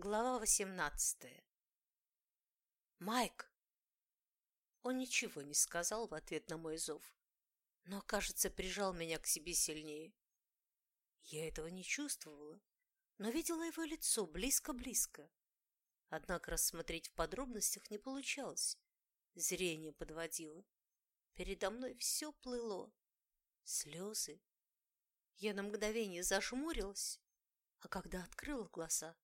Глава восемнадцатая. «Майк!» Он ничего не сказал в ответ на мой зов, но, кажется, прижал меня к себе сильнее. Я этого не чувствовала, но видела его лицо близко-близко. Однако рассмотреть в подробностях не получалось. Зрение подводило. Передо мной все плыло. Слезы. Я на мгновение зажмурилась, а когда открыла глаза,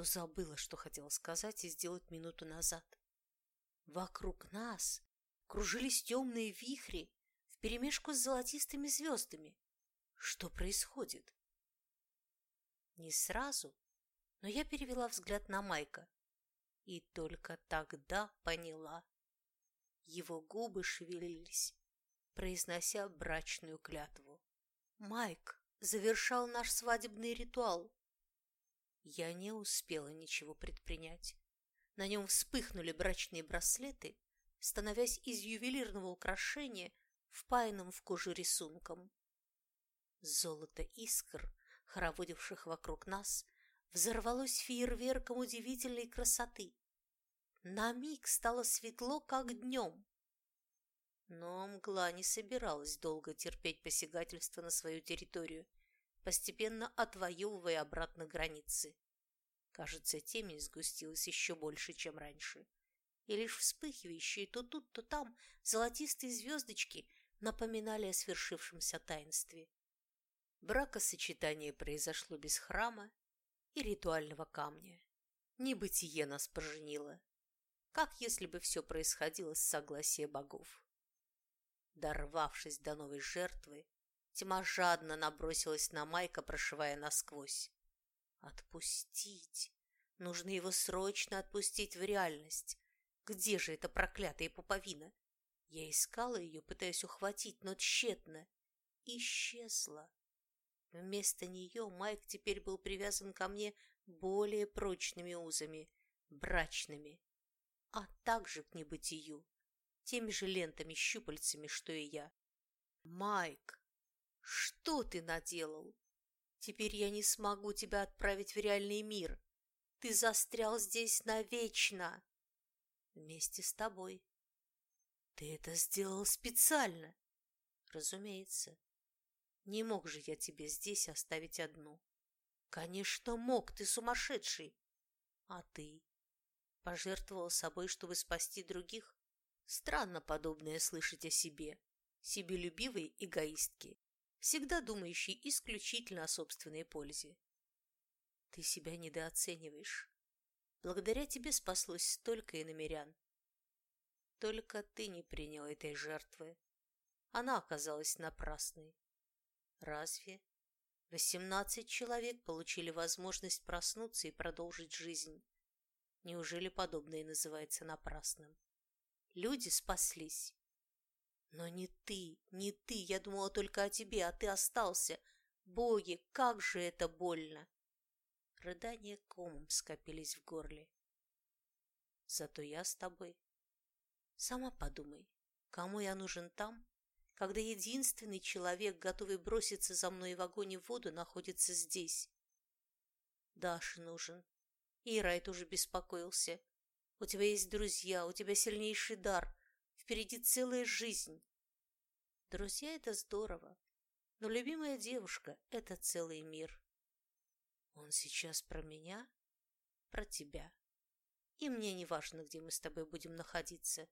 то забыла, что хотела сказать и сделать минуту назад. Вокруг нас кружились темные вихри вперемешку с золотистыми звездами. Что происходит? Не сразу, но я перевела взгляд на Майка и только тогда поняла. Его губы шевелились, произнося брачную клятву. Майк завершал наш свадебный ритуал, я не успела ничего предпринять. На нем вспыхнули брачные браслеты, становясь из ювелирного украшения впаянным в кожу рисунком. Золото искр, хороводивших вокруг нас, взорвалось фейерверком удивительной красоты. На миг стало светло, как днем. Но мгла не собиралась долго терпеть посягательство на свою территорию – постепенно отвоевывая обратно границы. Кажется, темень сгустилась еще больше, чем раньше. И лишь вспыхивающие то тут, то там золотистые звездочки напоминали о свершившемся таинстве. Бракосочетание произошло без храма и ритуального камня. Небытие нас поженило, как если бы все происходило с согласия богов. Дорвавшись до новой жертвы, Тьма жадно набросилась на Майка, прошивая насквозь. Отпустить! Нужно его срочно отпустить в реальность. Где же эта проклятая пуповина? Я искала ее, пытаясь ухватить, но тщетно. Исчезла. Вместо нее Майк теперь был привязан ко мне более прочными узами, брачными, а также к небытию, теми же лентами-щупальцами, что и я. Майк! Что ты наделал? Теперь я не смогу тебя отправить в реальный мир. Ты застрял здесь навечно. Вместе с тобой. Ты это сделал специально. Разумеется. Не мог же я тебе здесь оставить одну. Конечно, мог, ты сумасшедший. А ты? Пожертвовал собой, чтобы спасти других? Странно подобное слышать о себе, себелюбивой эгоистке всегда думающий исключительно о собственной пользе. Ты себя недооцениваешь. Благодаря тебе спаслось столько иномерян. Только ты не принял этой жертвы. Она оказалась напрасной. Разве? Восемнадцать человек получили возможность проснуться и продолжить жизнь. Неужели подобное называется напрасным? Люди спаслись. Но не ты, не ты, я думала только о тебе, а ты остался. Боги, как же это больно! Рыдания комом скопились в горле. Зато я с тобой. Сама подумай, кому я нужен там, когда единственный человек, готовый броситься за мной в огонь и в воду, находится здесь? Даше нужен. И Райт уже беспокоился. У тебя есть друзья, у тебя сильнейший дар. Впереди целая жизнь. Друзья – это здорово, но любимая девушка – это целый мир. Он сейчас про меня, про тебя. И мне не важно, где мы с тобой будем находиться.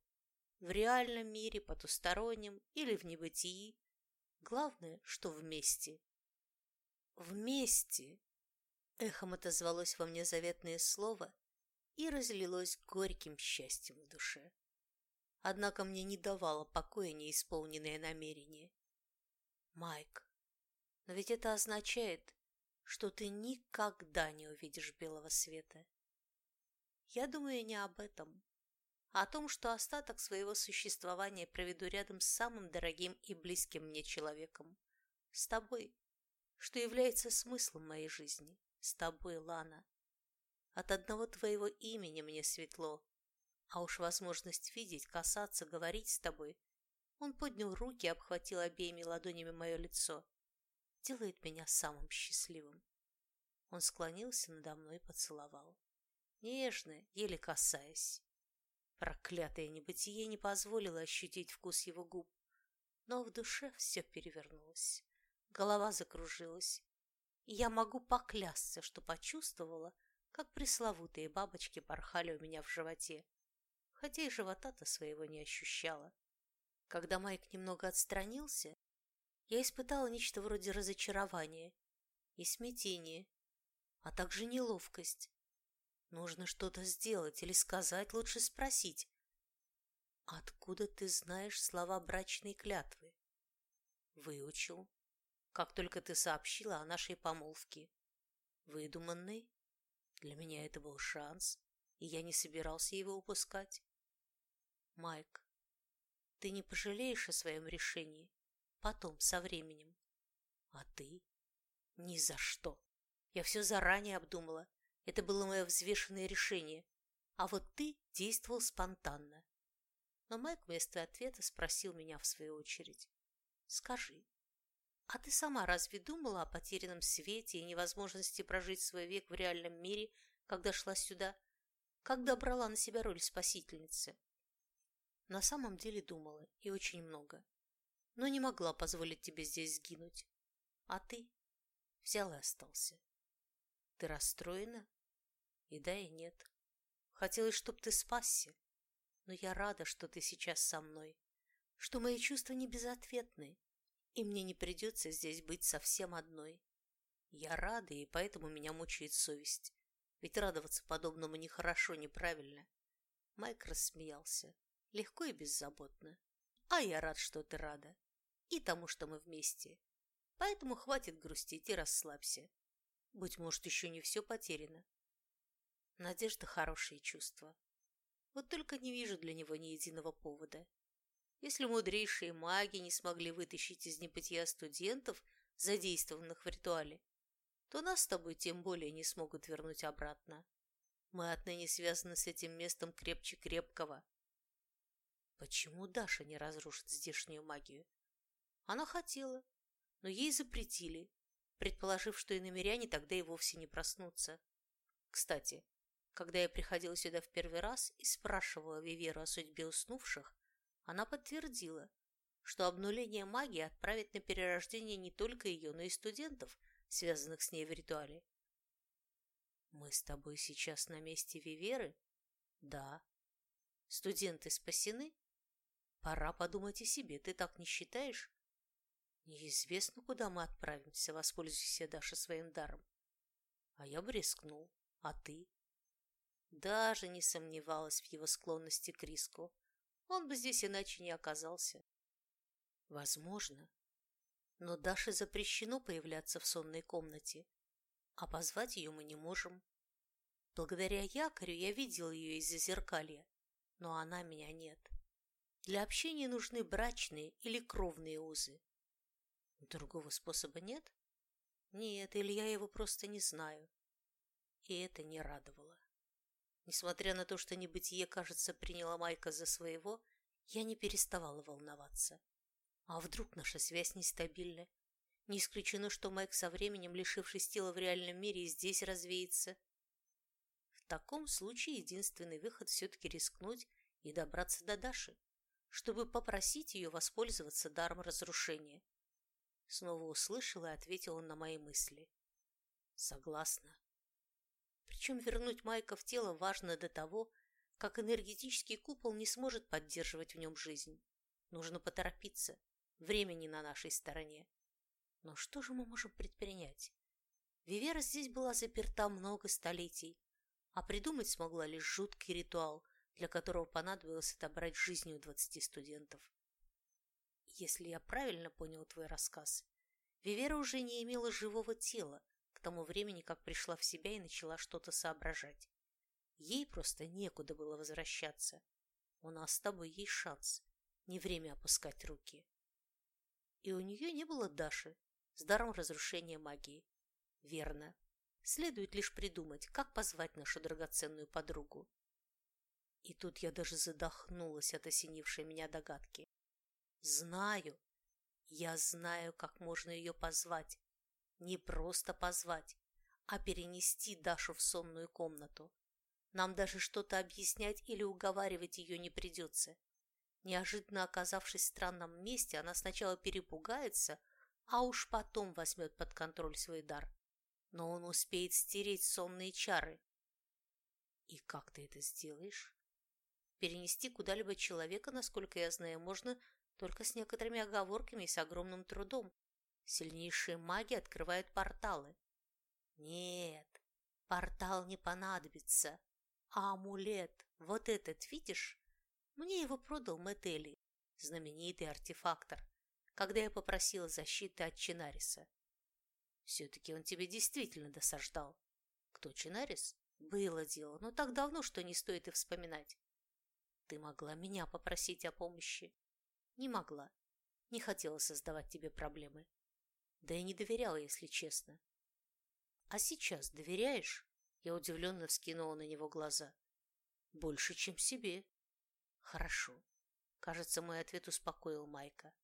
В реальном мире, потустороннем или в небытии. Главное, что вместе. Вместе! Эхом отозвалось во мне заветное слово и разлилось горьким счастьем в душе. Однако мне не давало покоя неисполненное намерение. Майк, но ведь это означает, что ты никогда не увидишь белого света. Я думаю не об этом, а о том, что остаток своего существования проведу рядом с самым дорогим и близким мне человеком, с тобой, что является смыслом моей жизни, с тобой, Лана. От одного твоего имени мне светло, а уж возможность видеть, касаться, говорить с тобой. Он поднял руки и обхватил обеими ладонями мое лицо. Делает меня самым счастливым. Он склонился надо мной и поцеловал. Нежно, еле касаясь. Проклятое небытие не позволило ощутить вкус его губ. Но в душе все перевернулось. Голова закружилась. И я могу поклясться, что почувствовала, как пресловутые бабочки порхали у меня в животе, хотя и живота-то своего не ощущала. Когда Майк немного отстранился, я испытала нечто вроде разочарования и смятения, а также неловкость. Нужно что-то сделать или сказать, лучше спросить. Откуда ты знаешь слова брачной клятвы? Выучил. Как только ты сообщила о нашей помолвке. Выдуманный? Для меня это был шанс, и я не собирался его упускать. Майк, ты не пожалеешь о своем решении? Потом, со временем. А ты? Ни за что. Я все заранее обдумала. Это было мое взвешенное решение. А вот ты действовал спонтанно. Но Майк вместо ответа спросил меня в свою очередь. Скажи, а ты сама разве думала о потерянном свете и невозможности прожить свой век в реальном мире, когда шла сюда, когда брала на себя роль спасительницы? На самом деле думала, и очень много. Но не могла позволить тебе здесь сгинуть. А ты взял и остался. Ты расстроена? И да, и нет. Хотелось, чтоб ты спасся. Но я рада, что ты сейчас со мной, что мои чувства не безответны, и мне не придется здесь быть совсем одной. Я рада, и поэтому меня мучает совесть. Ведь радоваться подобному нехорошо, неправильно. Майк рассмеялся, легко и беззаботно. А я рад, что ты рада. И тому, что мы вместе. Поэтому хватит грустить и расслабься. Быть может, еще не все потеряно. Надежда – хорошее чувство. Вот только не вижу для него ни единого повода. Если мудрейшие маги не смогли вытащить из небытия студентов, задействованных в ритуале, то нас с тобой тем более не смогут вернуть обратно. Мы отныне связаны с этим местом крепче крепкого. Почему Даша не разрушит здешнюю магию? Она хотела, но ей запретили, предположив, что и намеряне тогда и вовсе не проснутся. Кстати, когда я приходила сюда в первый раз и спрашивала Виверу о судьбе уснувших, она подтвердила, что обнуление магии отправит на перерождение не только ее, но и студентов, связанных с ней в ритуале. «Мы с тобой сейчас на месте Виверы?» «Да». «Студенты спасены?» «Пора подумать о себе, ты так не считаешь?» Неизвестно, куда мы отправимся, воспользуйся Даша своим даром. А я бы рискнул. А ты? Даже не сомневалась в его склонности к риску. Он бы здесь иначе не оказался. Возможно. Но Даше запрещено появляться в сонной комнате, а позвать ее мы не можем. Благодаря якорю я видел ее из-за зеркалья, но она меня нет. Для общения нужны брачные или кровные узы. Другого способа нет? Нет, или я его просто не знаю. И это не радовало. Несмотря на то, что небытие, кажется, приняла Майка за своего, я не переставала волноваться. А вдруг наша связь нестабильна? Не исключено, что Майк со временем, лишившись тела в реальном мире, и здесь развеется. В таком случае единственный выход все-таки рискнуть и добраться до Даши, чтобы попросить ее воспользоваться даром разрушения. Снова услышала и ответила на мои мысли. Согласна. Причем вернуть Майка в тело важно до того, как энергетический купол не сможет поддерживать в нем жизнь. Нужно поторопиться. Времени на нашей стороне. Но что же мы можем предпринять? Вивера здесь была заперта много столетий, а придумать смогла лишь жуткий ритуал, для которого понадобилось отобрать жизнь у двадцати студентов. Если я правильно понял твой рассказ, Вивера уже не имела живого тела к тому времени, как пришла в себя и начала что-то соображать. Ей просто некуда было возвращаться. У нас с тобой есть шанс. Не время опускать руки. И у нее не было Даши с даром разрушения магии. Верно. Следует лишь придумать, как позвать нашу драгоценную подругу. И тут я даже задохнулась от осенившей меня догадки. Знаю. Я знаю, как можно ее позвать. Не просто позвать, а перенести Дашу в сонную комнату. Нам даже что-то объяснять или уговаривать ее не придется. Неожиданно оказавшись в странном месте, она сначала перепугается, а уж потом возьмет под контроль свой дар. Но он успеет стереть сонные чары. И как ты это сделаешь? Перенести куда-либо человека, насколько я знаю, можно только с некоторыми оговорками и с огромным трудом. Сильнейшие маги открывают порталы. Нет, портал не понадобится. А амулет, вот этот, видишь? Мне его продал Мэтели, знаменитый артефактор, когда я попросила защиты от Чинариса. Все-таки он тебе действительно досаждал. Кто Чинарис? Было дело, но так давно, что не стоит и вспоминать. Ты могла меня попросить о помощи. Не могла. Не хотела создавать тебе проблемы. Да и не доверяла, если честно. А сейчас доверяешь? Я удивленно вскинула на него глаза. Больше, чем себе. Хорошо. Кажется, мой ответ успокоил Майка.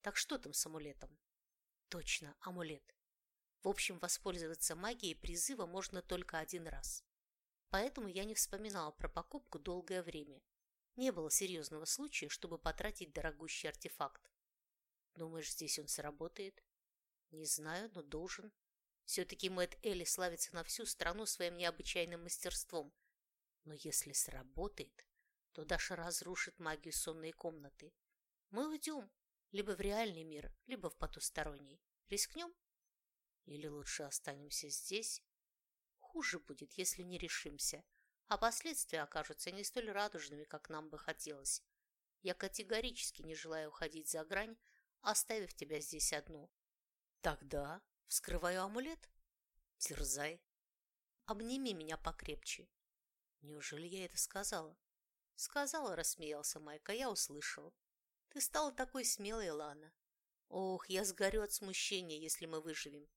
Так что там с амулетом? Точно, амулет. В общем, воспользоваться магией призыва можно только один раз. Поэтому я не вспоминала про покупку долгое время. Не было серьезного случая, чтобы потратить дорогущий артефакт. Думаешь, здесь он сработает? Не знаю, но должен. Все-таки Мэтт Элли славится на всю страну своим необычайным мастерством. Но если сработает, то Даша разрушит магию сонной комнаты. Мы уйдем либо в реальный мир, либо в потусторонний. Рискнем? Или лучше останемся здесь? Хуже будет, если не решимся, а последствия окажутся не столь радужными, как нам бы хотелось. Я категорически не желаю уходить за грань, оставив тебя здесь одну. Тогда вскрываю амулет. Терзай. Обними меня покрепче. Неужели я это сказала? Сказала, рассмеялся Майка, я услышал. Ты стала такой смелой, Лана. Ох, я сгорю от смущения, если мы выживем.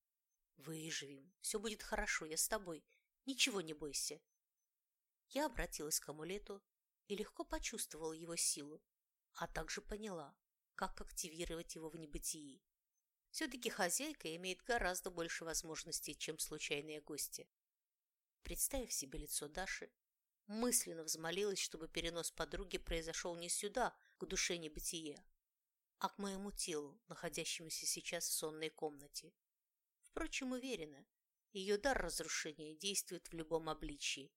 Выживем. Все будет хорошо, я с тобой. Ничего не бойся. Я обратилась к амулету и легко почувствовала его силу, а также поняла, как активировать его в небытии. Все-таки хозяйка имеет гораздо больше возможностей, чем случайные гости. Представив себе лицо Даши, мысленно взмолилась, чтобы перенос подруги произошел не сюда, к душе небытие, а к моему телу, находящемуся сейчас в сонной комнате. Впрочем, уверена, ее дар разрушения действует в любом обличии.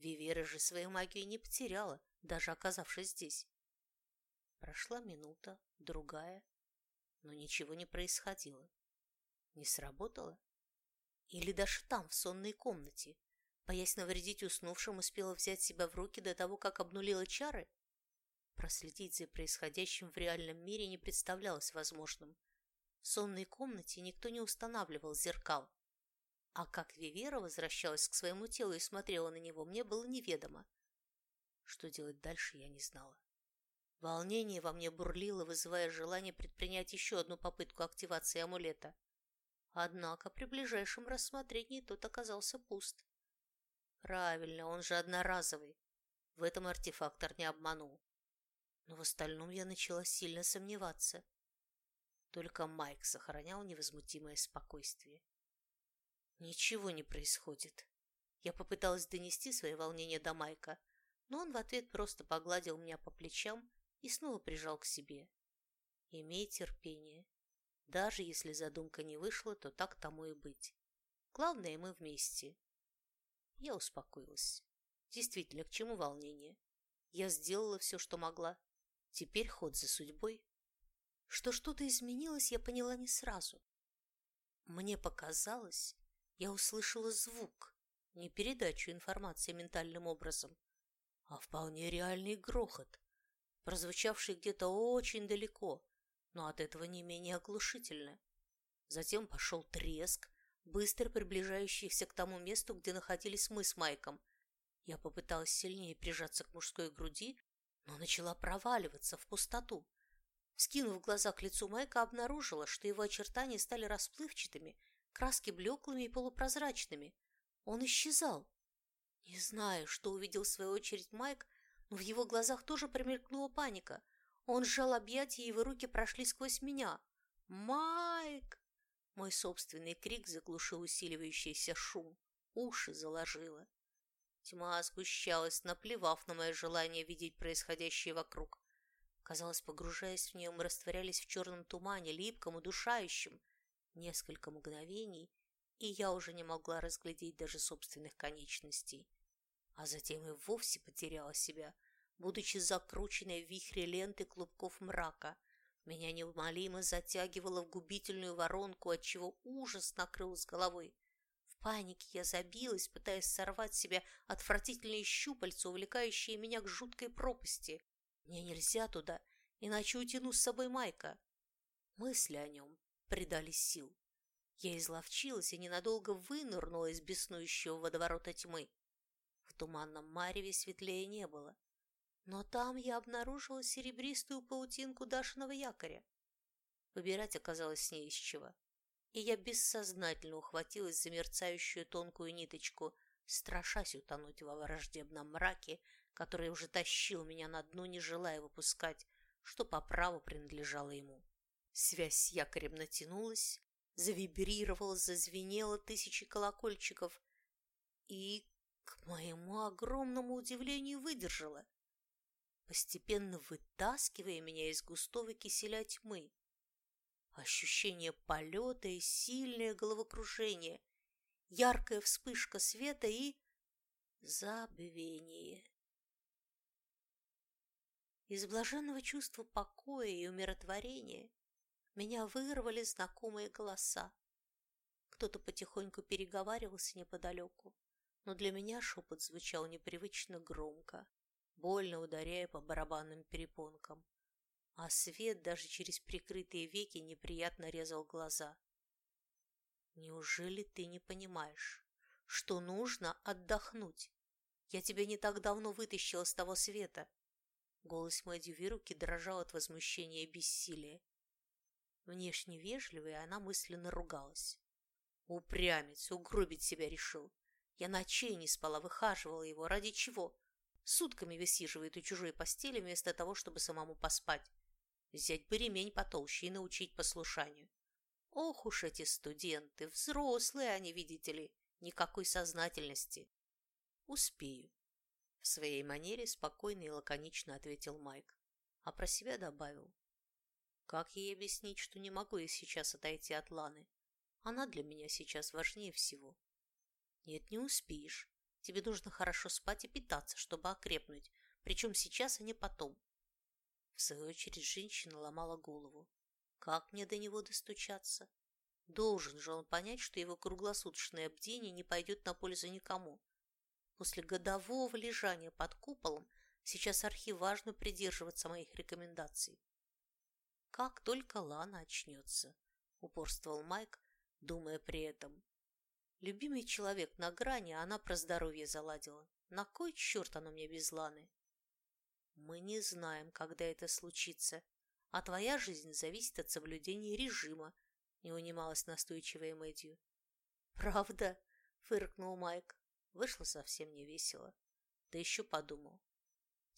Вивера же свою магию не потеряла, даже оказавшись здесь. Прошла минута, другая, но ничего не происходило. Не сработало? Или даже там, в сонной комнате, боясь навредить уснувшим, успела взять себя в руки до того, как обнулила чары? Проследить за происходящим в реальном мире не представлялось возможным. В сонной комнате никто не устанавливал зеркал. А как Вивера возвращалась к своему телу и смотрела на него, мне было неведомо. Что делать дальше, я не знала. Волнение во мне бурлило, вызывая желание предпринять еще одну попытку активации амулета. Однако при ближайшем рассмотрении тот оказался пуст. Правильно, он же одноразовый. В этом артефактор не обманул. Но в остальном я начала сильно сомневаться. Только Майк сохранял невозмутимое спокойствие. Ничего не происходит. Я попыталась донести свои волнения до Майка, но он в ответ просто погладил меня по плечам и снова прижал к себе. Имей терпение. Даже если задумка не вышла, то так тому и быть. Главное, мы вместе. Я успокоилась. Действительно, к чему волнение? Я сделала все, что могла. Теперь ход за судьбой. Что что-то изменилось, я поняла не сразу. Мне показалось, я услышала звук, не передачу информации ментальным образом, а вполне реальный грохот, прозвучавший где-то очень далеко, но от этого не менее оглушительно. Затем пошел треск, быстро приближающийся к тому месту, где находились мы с Майком. Я попыталась сильнее прижаться к мужской груди, но начала проваливаться в пустоту. Скинув глаза к лицу Майка, обнаружила, что его очертания стали расплывчатыми, краски блеклыми и полупрозрачными. Он исчезал. Не знаю, что увидел в свою очередь Майк, но в его глазах тоже промелькнула паника. Он сжал объятия, и его руки прошли сквозь меня. «Майк!» Мой собственный крик заглушил усиливающийся шум, уши заложило. Тьма сгущалась, наплевав на мое желание видеть происходящее вокруг. Казалось, погружаясь в нее, мы растворялись в черном тумане, липком, удушающем. Несколько мгновений, и я уже не могла разглядеть даже собственных конечностей. А затем и вовсе потеряла себя, будучи закрученной в вихре ленты клубков мрака. Меня неумолимо затягивало в губительную воронку, отчего ужас накрыл с головой. Панике я забилась, пытаясь сорвать себя отвратительные щупальца, увлекающие меня к жуткой пропасти. Мне нельзя туда, иначе утяну с собой Майка. Мысли о нем придали сил. Я изловчилась и ненадолго вынырнула из беснующего водоворота тьмы. В туманном мареве светлее не было. Но там я обнаружила серебристую паутинку Дашиного якоря. Выбирать оказалось не из чего. И я бессознательно ухватилась за мерцающую тонкую ниточку, страшась утонуть во враждебном мраке, который уже тащил меня на дно, не желая выпускать, что по праву принадлежало ему. Связь с якорем натянулась, завибрировала, зазвенела тысячи колокольчиков и, к моему огромному удивлению, выдержала, постепенно вытаскивая меня из густого киселя тьмы. Ощущение полета и сильное головокружение, яркая вспышка света и забвение. Из блаженного чувства покоя и умиротворения меня вырвали знакомые голоса. Кто-то потихоньку переговаривался неподалеку, но для меня шепот звучал непривычно громко, больно ударяя по барабанным перепонкам, а свет даже через прикрытые веки неприятно резал глаза. «Неужели ты не понимаешь, что нужно отдохнуть? Я тебя не так давно вытащила с того света, Голос Мэдди Вируки дрожал от возмущения и бессилия. Внешне вежливая, она мысленно ругалась. Упрямец, угробить себя решил. Я ночей не спала, выхаживала его. Ради чего? Сутками высиживает у чужой постели вместо того, чтобы самому поспать. Взять бы ремень потолще и научить послушанию. Ох уж эти студенты, взрослые они, видите ли, никакой сознательности. Успею. В своей манере спокойно и лаконично ответил Майк, а про себя добавил. Как ей объяснить, что не могу я сейчас отойти от Ланы? Она для меня сейчас важнее всего. Нет, не успеешь. Тебе нужно хорошо спать и питаться, чтобы окрепнуть, причем сейчас, а не потом. В свою очередь женщина ломала голову. Как мне до него достучаться? Должен же он понять, что его круглосуточное бдение не пойдет на пользу никому. После годового лежания под куполом сейчас архиважно придерживаться моих рекомендаций. Как только Лана очнется, упорствовал Майк, думая при этом. Любимый человек на грани, а она про здоровье заладила. На кой черт оно мне без Ланы? Мы не знаем, когда это случится, а твоя жизнь зависит от соблюдения режима, не унималась настойчивая Мэдью. Правда? фыркнул Майк. Вышло совсем не весело. Да еще подумал.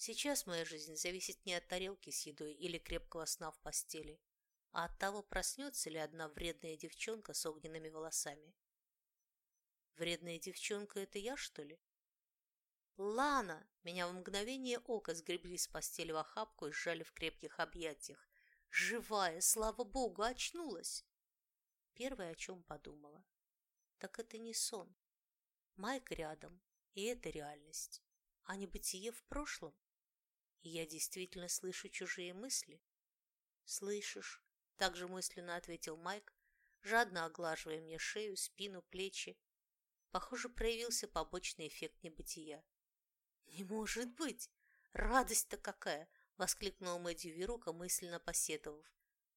Сейчас моя жизнь зависит не от тарелки с едой или крепкого сна в постели, а от того, проснется ли одна вредная девчонка с огненными волосами. Вредная девчонка – это я, что ли? Лана! Меня в мгновение ока сгребли с постели в охапку и сжали в крепких объятиях. Живая, слава богу, очнулась. Первое, о чем подумала. Так это не сон. Майк рядом, и это реальность, а не бытие в прошлом. Я действительно слышу чужие мысли. «Слышишь?» – также мысленно ответил Майк, жадно оглаживая мне шею, спину, плечи. Похоже, проявился побочный эффект небытия. «Не может быть! Радость-то какая!» – воскликнула Мэдью Вирука, мысленно посетовав.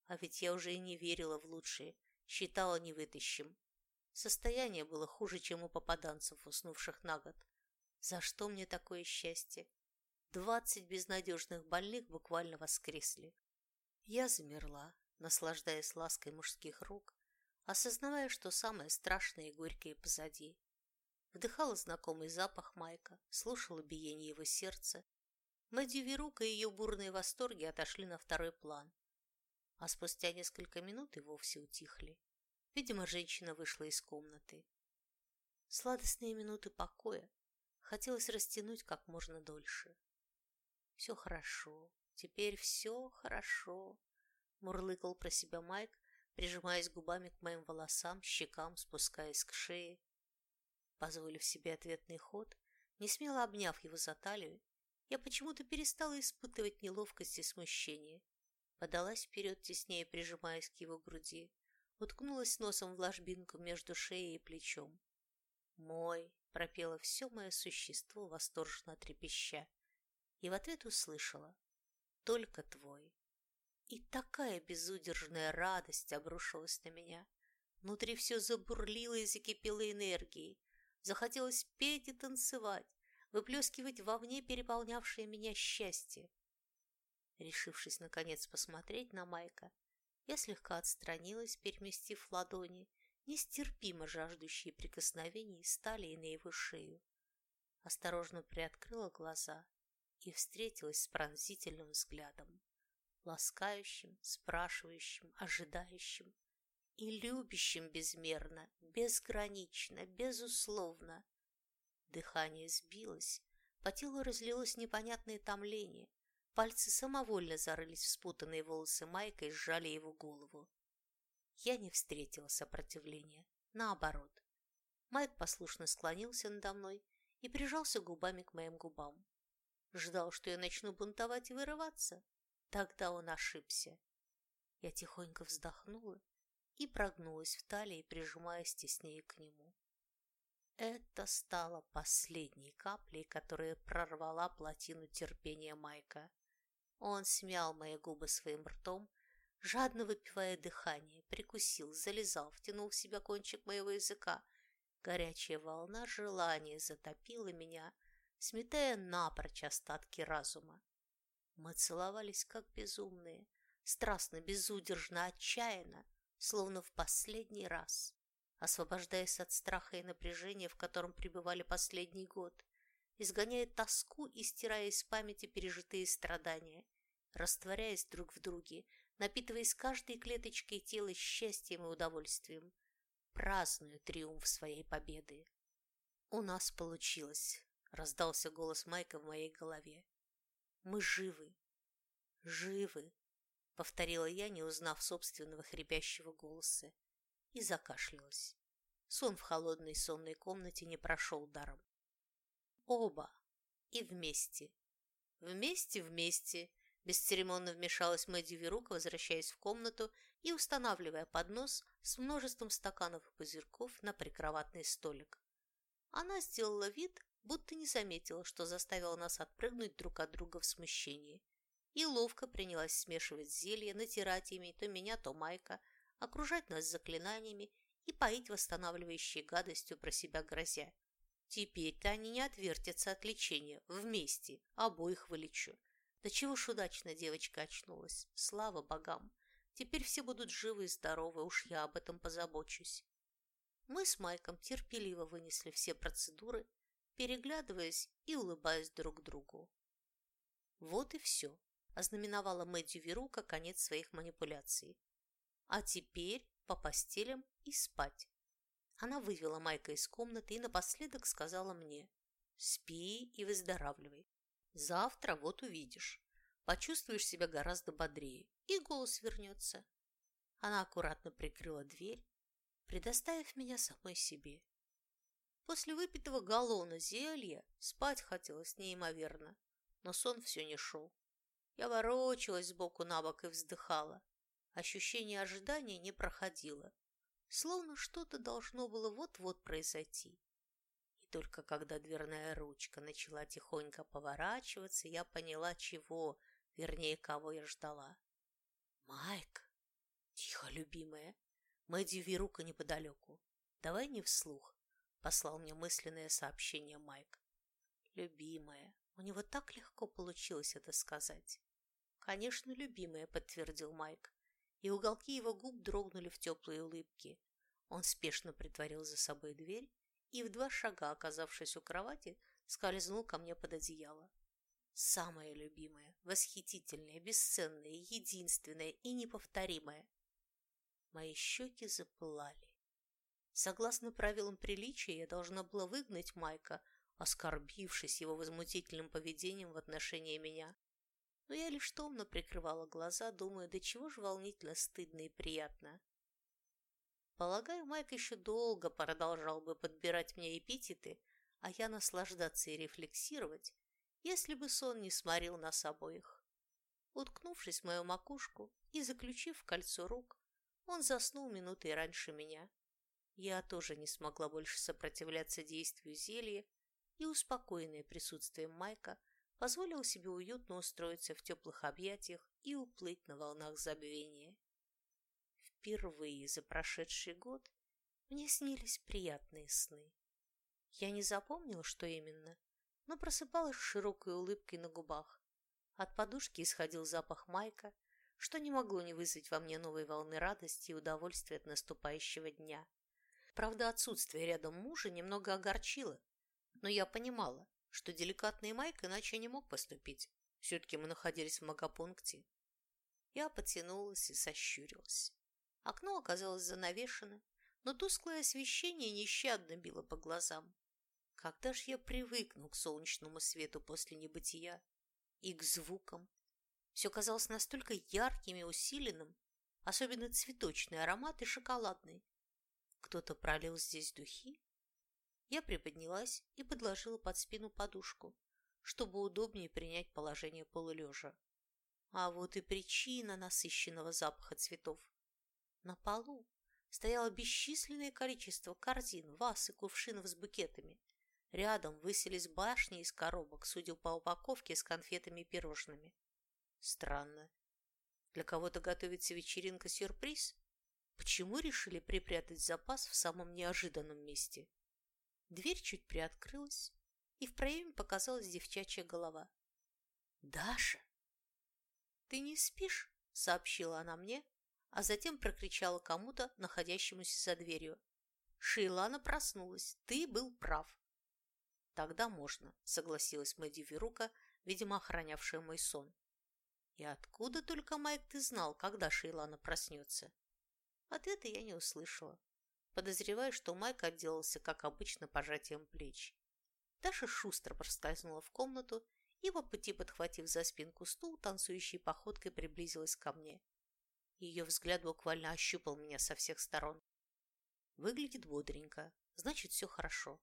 А ведь я уже и не верила в лучшее, считала невытащим. Состояние было хуже, чем у попаданцев, уснувших на год. За что мне такое счастье? Двадцать безнадежных больных буквально воскресли. Я замерла, наслаждаясь лаской мужских рук, осознавая, что самое страшное и горькое позади. Вдыхала знакомый запах Майка, слушала биение его сердца. Мэдди Верука и ее бурные восторги отошли на второй план, а спустя несколько минут и вовсе утихли. Видимо, женщина вышла из комнаты. Сладостные минуты покоя хотелось растянуть как можно дольше. Все хорошо, теперь все хорошо, мурлыкал про себя Майк, прижимаясь губами к моим волосам, щекам, спускаясь к шее. Позволив себе ответный ход, не смело обняв его за талию, я почему-то перестала испытывать неловкость и смущение. Подалась вперед, теснее прижимаясь к его груди, уткнулась носом в ложбинку между шеей и плечом. «Мой!» — пропело все мое существо, восторженно трепеща, и в ответ услышала «Только твой!» И такая безудержная радость обрушилась на меня. Внутри все забурлило и закипело энергией. Захотелось петь и танцевать, выплескивать вовне переполнявшее меня счастье. Решившись, наконец, посмотреть на Майка, я слегка отстранилась, переместив ладони, нестерпимо жаждущие прикосновений, стали на его шею. Осторожно приоткрыла глаза и встретилась с пронзительным взглядом, ласкающим, спрашивающим, ожидающим и любящим безмерно, безгранично, безусловно. Дыхание сбилось, по телу разлилось непонятное томление, Пальцы самовольно зарылись в спутанные волосы Майка и сжали его голову. Я не встретила сопротивления. Наоборот. Майк послушно склонился надо мной и прижался губами к моим губам. Ждал, что я начну бунтовать и вырываться. Тогда он ошибся. Я тихонько вздохнула и прогнулась в талии, прижимаясь теснее к нему. Это стало последней каплей, которая прорвала плотину терпения Майка. Он смял мои губы своим ртом, жадно выпивая дыхание, прикусил, залезал, втянул в себя кончик моего языка. Горячая волна желания затопила меня, сметая напрочь остатки разума. Мы целовались как безумные, страстно, безудержно, отчаянно, словно в последний раз, освобождаясь от страха и напряжения, в котором пребывали последний год, изгоняя тоску и стирая из памяти пережитые страдания, растворяясь друг в друге, напитываясь каждой клеточкой тела счастьем и удовольствием, праздную триумф своей победы. «У нас получилось!» — раздался голос Майка в моей голове. «Мы живы! Живы!» — повторила я, не узнав собственного хрипящего голоса, и закашлялась. Сон в холодной сонной комнате не прошел даром. Оба. И вместе. Вместе-вместе. Бесцеремонно вмешалась Мэдди Верука, возвращаясь в комнату и устанавливая поднос с множеством стаканов и пузырьков на прикроватный столик. Она сделала вид, будто не заметила, что заставила нас отпрыгнуть друг от друга в смущении, и ловко принялась смешивать зелье, натирать ими то меня, то Майка, окружать нас заклинаниями и поить восстанавливающей гадостью про себя грозя. Теперь-то они не отвертятся от лечения. Вместе. Обоих вылечу. Да чего ж удачно девочка очнулась. Слава богам. Теперь все будут живы и здоровы, уж я об этом позабочусь. Мы с Майком терпеливо вынесли все процедуры, переглядываясь и улыбаясь друг другу. Вот и все, ознаменовала Мэдди Верука конец своих манипуляций. А теперь по постелям и спать. Она вывела Майка из комнаты и напоследок сказала мне «Спи и выздоравливай. Завтра вот увидишь. Почувствуешь себя гораздо бодрее, и голос вернется». Она аккуратно прикрыла дверь, предоставив меня самой себе. После выпитого галлона зелья спать хотелось неимоверно, но сон все не шел. Я ворочалась сбоку на бок и вздыхала. Ощущение ожидания не проходило словно что-то должно было вот-вот произойти. И только когда дверная ручка начала тихонько поворачиваться, я поняла, чего, вернее, кого я ждала. «Майк!» «Тихо, любимая!» Мэдди Вирука неподалеку. «Давай не вслух», — послал мне мысленное сообщение Майк. «Любимая!» У него так легко получилось это сказать. «Конечно, любимая», — подтвердил Майк и уголки его губ дрогнули в теплые улыбки. Он спешно притворил за собой дверь и в два шага, оказавшись у кровати, скользнул ко мне под одеяло. Самое любимое, восхитительное, бесценное, единственное и неповторимое. Мои щеки запылали. Согласно правилам приличия, я должна была выгнать Майка, оскорбившись его возмутительным поведением в отношении меня. Но я лишь томно прикрывала глаза, думая, до чего же волнительно стыдно и приятно. Полагаю, Майк еще долго продолжал бы подбирать мне эпитеты, а я наслаждаться и рефлексировать, если бы сон не сморил нас обоих. Уткнувшись в мою макушку и заключив кольцо рук, он заснул минутой раньше меня. Я тоже не смогла больше сопротивляться действию зелья и, успокоенная присутствием Майка, позволила себе уютно устроиться в теплых объятиях и уплыть на волнах забвения. Впервые за прошедший год мне снились приятные сны. Я не запомнила, что именно, но просыпалась с широкой улыбкой на губах. От подушки исходил запах майка, что не могло не вызвать во мне новой волны радости и удовольствия от наступающего дня. Правда, отсутствие рядом мужа немного огорчило, но я понимала, что деликатный Майк иначе не мог поступить. Все-таки мы находились в магопункте. Я потянулась и сощурилась. Окно оказалось занавешено, но тусклое освещение нещадно било по глазам. Когда ж я привыкну к солнечному свету после небытия и к звукам? Все казалось настолько ярким и усиленным, особенно цветочный аромат и шоколадный. Кто-то пролил здесь духи? Я приподнялась и подложила под спину подушку, чтобы удобнее принять положение полулежа. А вот и причина насыщенного запаха цветов. На полу стояло бесчисленное количество корзин, ваз и кувшинов с букетами. Рядом высились башни из коробок, судя по упаковке с конфетами и пирожными. Странно. Для кого-то готовится вечеринка-сюрприз? Почему решили припрятать запас в самом неожиданном месте? Дверь чуть приоткрылась, и в проеме показалась девчачья голова. «Даша!» «Ты не спишь?» — сообщила она мне, а затем прокричала кому-то, находящемуся за дверью. «Шейлана проснулась. Ты был прав». «Тогда можно», — согласилась Мэдди Верука, видимо, охранявшая мой сон. «И откуда только, Майк, ты знал, когда Шейлана проснется?» Ответа я не услышала. Подозреваю, что Майк отделался, как обычно, пожатием плеч. Даша шустро проскользнула в комнату и, по пути подхватив за спинку стул, танцующей походкой приблизилась ко мне. Ее взгляд буквально ощупал меня со всех сторон. Выглядит бодренько, значит, все хорошо.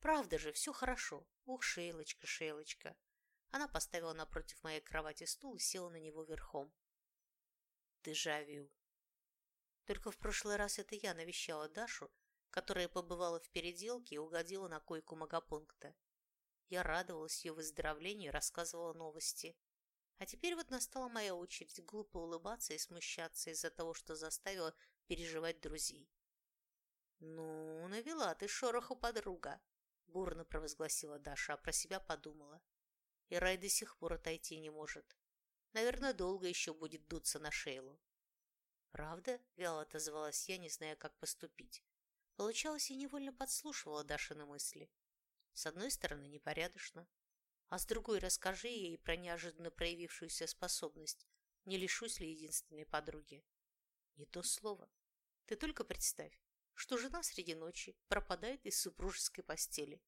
Правда же, все хорошо. Ух, Шейлочка, Шейлочка. Она поставила напротив моей кровати стул и села на него верхом. Дежавю. Только в прошлый раз это я навещала Дашу, которая побывала в переделке и угодила на койку магопункта. Я радовалась ее выздоровлению и рассказывала новости. А теперь вот настала моя очередь глупо улыбаться и смущаться из-за того, что заставила переживать друзей. «Ну, навела ты шороху, подруга!» – бурно провозгласила Даша, а про себя подумала. И Рай до сих пор отойти не может. Наверное, долго еще будет дуться на Шейлу. «Правда?» – вяло отозвалась я, не зная, как поступить. Получалось, я невольно подслушивала Дашины мысли. С одной стороны, непорядочно. А с другой, расскажи ей про неожиданно проявившуюся способность. Не лишусь ли единственной подруги? Не то слово. Ты только представь, что жена среди ночи пропадает из супружеской постели.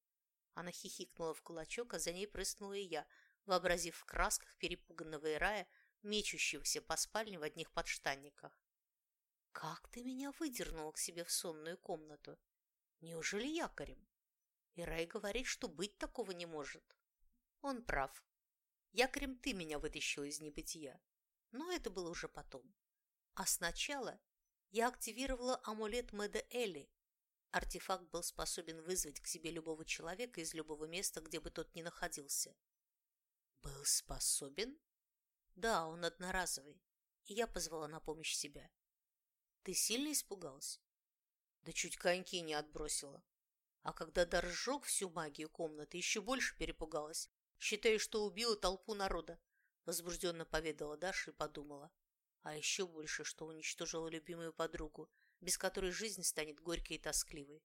Она хихикнула в кулачок, а за ней прыснула и я, вообразив в красках перепуганного Ирая, мечущегося по спальне в одних подштанниках. Как ты меня выдернула к себе в сонную комнату? Неужели якорем? И Рай говорит, что быть такого не может. Он прав. Якорем ты меня вытащил из небытия. Но это было уже потом. А сначала я активировала амулет Мэда Элли. Артефакт был способен вызвать к себе любого человека из любого места, где бы тот ни находился. Был способен? Да, он одноразовый. И я позвала на помощь себя. Ты сильно испугалась? Да чуть коньки не отбросила. А когда дар всю магию комнаты, еще больше перепугалась, считая, что убила толпу народа. Возбужденно поведала Даша и подумала. А еще больше, что уничтожила любимую подругу, без которой жизнь станет горькой и тоскливой.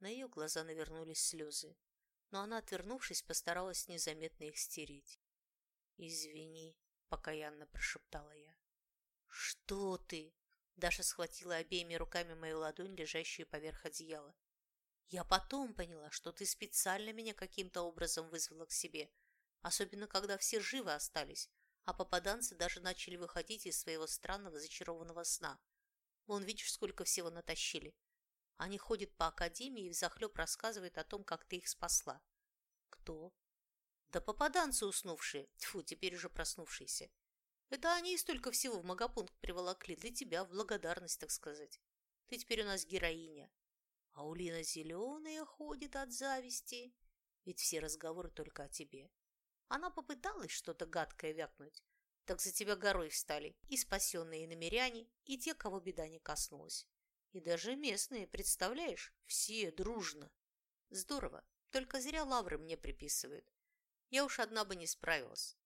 На ее глаза навернулись слезы, но она, отвернувшись, постаралась незаметно их стереть. «Извини», — покаянно прошептала я. «Что ты?» Даша схватила обеими руками мою ладонь, лежащую поверх одеяла. Я потом поняла, что ты специально меня каким-то образом вызвала к себе, особенно когда все живы остались, а попаданцы даже начали выходить из своего странного зачарованного сна. Вон, видишь, сколько всего натащили. Они ходят по академии и взахлеб рассказывают о том, как ты их спасла. Кто? Да попаданцы уснувшие, тьфу, теперь уже проснувшиеся. Это они и столько всего в магапункт приволокли для тебя, в благодарность, так сказать. Ты теперь у нас героиня. А Улина зеленая ходит от зависти, ведь все разговоры только о тебе. Она попыталась что-то гадкое вякнуть, так за тебя горой встали и спасенные намеряне, и те, кого беда не коснулась. И даже местные, представляешь, все дружно. Здорово, только зря лавры мне приписывают. Я уж одна бы не справилась.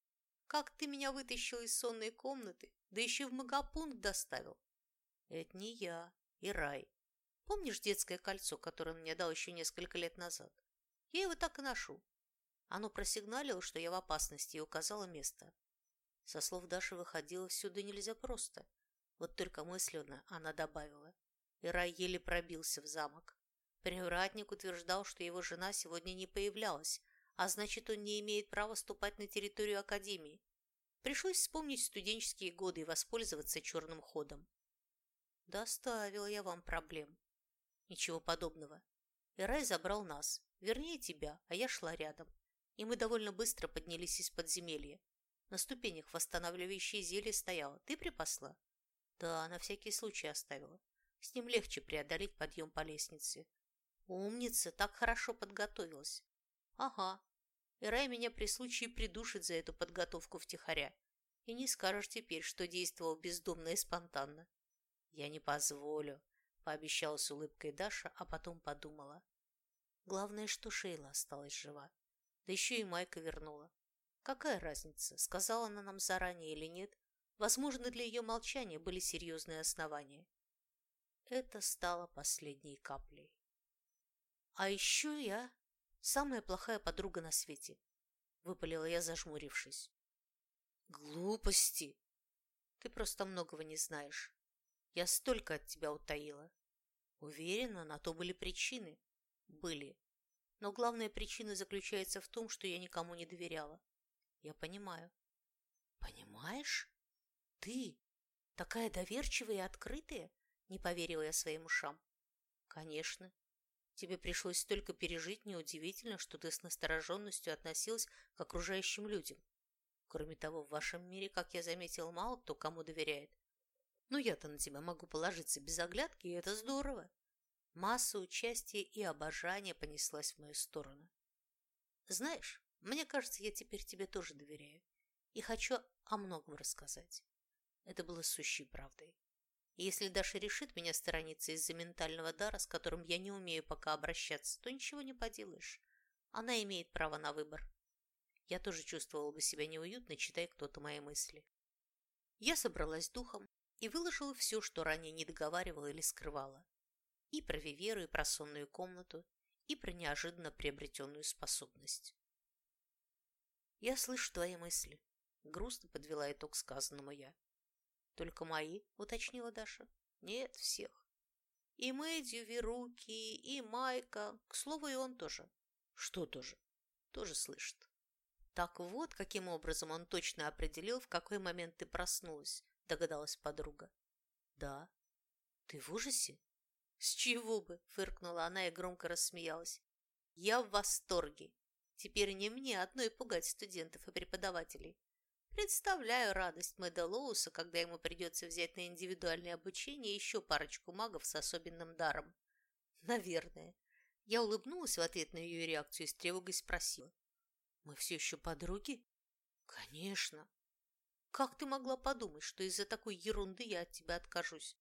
Как ты меня вытащил из сонной комнаты, да еще в магапункт доставил? Это не я, и рай. Помнишь детское кольцо, которое он мне дал еще несколько лет назад? Я его так и ношу. Оно просигналило, что я в опасности, и указало место. Со слов Даши выходило всюду нельзя просто. Вот только мысленно она добавила. И рай еле пробился в замок. Привратник утверждал, что его жена сегодня не появлялась, а значит, он не имеет права ступать на территорию Академии. Пришлось вспомнить студенческие годы и воспользоваться черным ходом. Доставила я вам проблем. Ничего подобного. Ирай забрал нас, вернее тебя, а я шла рядом и мы довольно быстро поднялись из подземелья. На ступенях восстанавливающее зелье стояло. Ты припасла? Да, на всякий случай оставила. С ним легче преодолеть подъем по лестнице. Умница, так хорошо подготовилась. Ага. Ирай меня при случае придушит за эту подготовку втихаря. И не скажешь теперь, что действовал бездумно и спонтанно. Я не позволю, пообещала с улыбкой Даша, а потом подумала. Главное, что Шейла осталась жива. Да еще и Майка вернула. Какая разница, сказала она нам заранее или нет? Возможно, для ее молчания были серьезные основания. Это стало последней каплей. А еще я самая плохая подруга на свете, выпалила я, зажмурившись. Глупости! Ты просто многого не знаешь. Я столько от тебя утаила. Уверена, на то были причины. Были. Но главная причина заключается в том, что я никому не доверяла. Я понимаю. Понимаешь? Ты? Такая доверчивая и открытая? Не поверила я своим ушам. Конечно. Тебе пришлось столько пережить, неудивительно, что ты с настороженностью относилась к окружающим людям. Кроме того, в вашем мире, как я заметил, мало кто кому доверяет. Но я-то на тебя могу положиться без оглядки, и это здорово. Масса участия и обожания понеслась в мою сторону. Знаешь, мне кажется, я теперь тебе тоже доверяю и хочу о многом рассказать. Это было сущей правдой. Если Даша решит меня сторониться из-за ментального дара, с которым я не умею пока обращаться, то ничего не поделаешь. Она имеет право на выбор. Я тоже чувствовала бы себя неуютно, читая кто-то мои мысли. Я собралась духом и выложила все, что ранее не договаривала или скрывала. И про Виверу, и про сонную комнату, и про неожиданно приобретенную способность. «Я слышу твои мысли», — грустно подвела итог сказанному я. «Только мои?» — уточнила Даша. «Нет, всех. И Мэдью, Веруки, и Майка. К слову, и он тоже». «Что тоже?» «Тоже слышит». «Так вот, каким образом он точно определил, в какой момент ты проснулась», — догадалась подруга. «Да». «Ты в ужасе?» «С чего бы?» – фыркнула она и громко рассмеялась. «Я в восторге. Теперь не мне одной пугать студентов и преподавателей. Представляю радость Мэда Лоуса, когда ему придется взять на индивидуальное обучение еще парочку магов с особенным даром. Наверное. Я улыбнулась в ответ на ее реакцию и с тревогой спросила. «Мы все еще подруги?» «Конечно. Как ты могла подумать, что из-за такой ерунды я от тебя откажусь?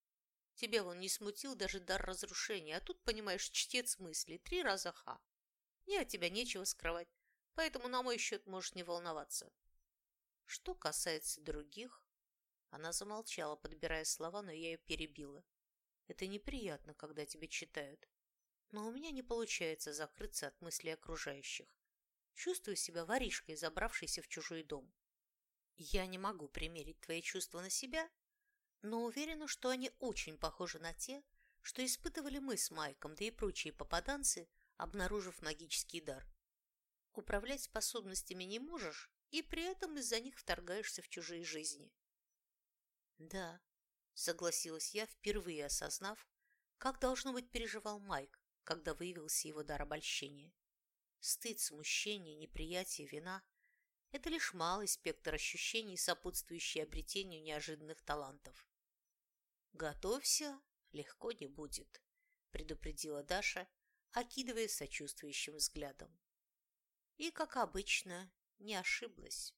Тебя он не смутил даже дар разрушения, а тут, понимаешь, чтец мыслей, три раза ха. Мне от тебя нечего скрывать, поэтому на мой счет можешь не волноваться. Что касается других... Она замолчала, подбирая слова, но я ее перебила. Это неприятно, когда тебя читают. Но у меня не получается закрыться от мыслей окружающих. Чувствую себя воришкой, забравшейся в чужой дом. Я не могу примерить твои чувства на себя, но уверена, что они очень похожи на те, что испытывали мы с Майком, да и прочие попаданцы, обнаружив магический дар. Управлять способностями не можешь, и при этом из-за них вторгаешься в чужие жизни. Да, согласилась я, впервые осознав, как, должно быть, переживал Майк, когда выявился его дар обольщения. Стыд, смущение, неприятие, вина – это лишь малый спектр ощущений, сопутствующий обретению неожиданных талантов. «Готовься, легко не будет», – предупредила Даша, окидывая сочувствующим взглядом. И, как обычно, не ошиблась.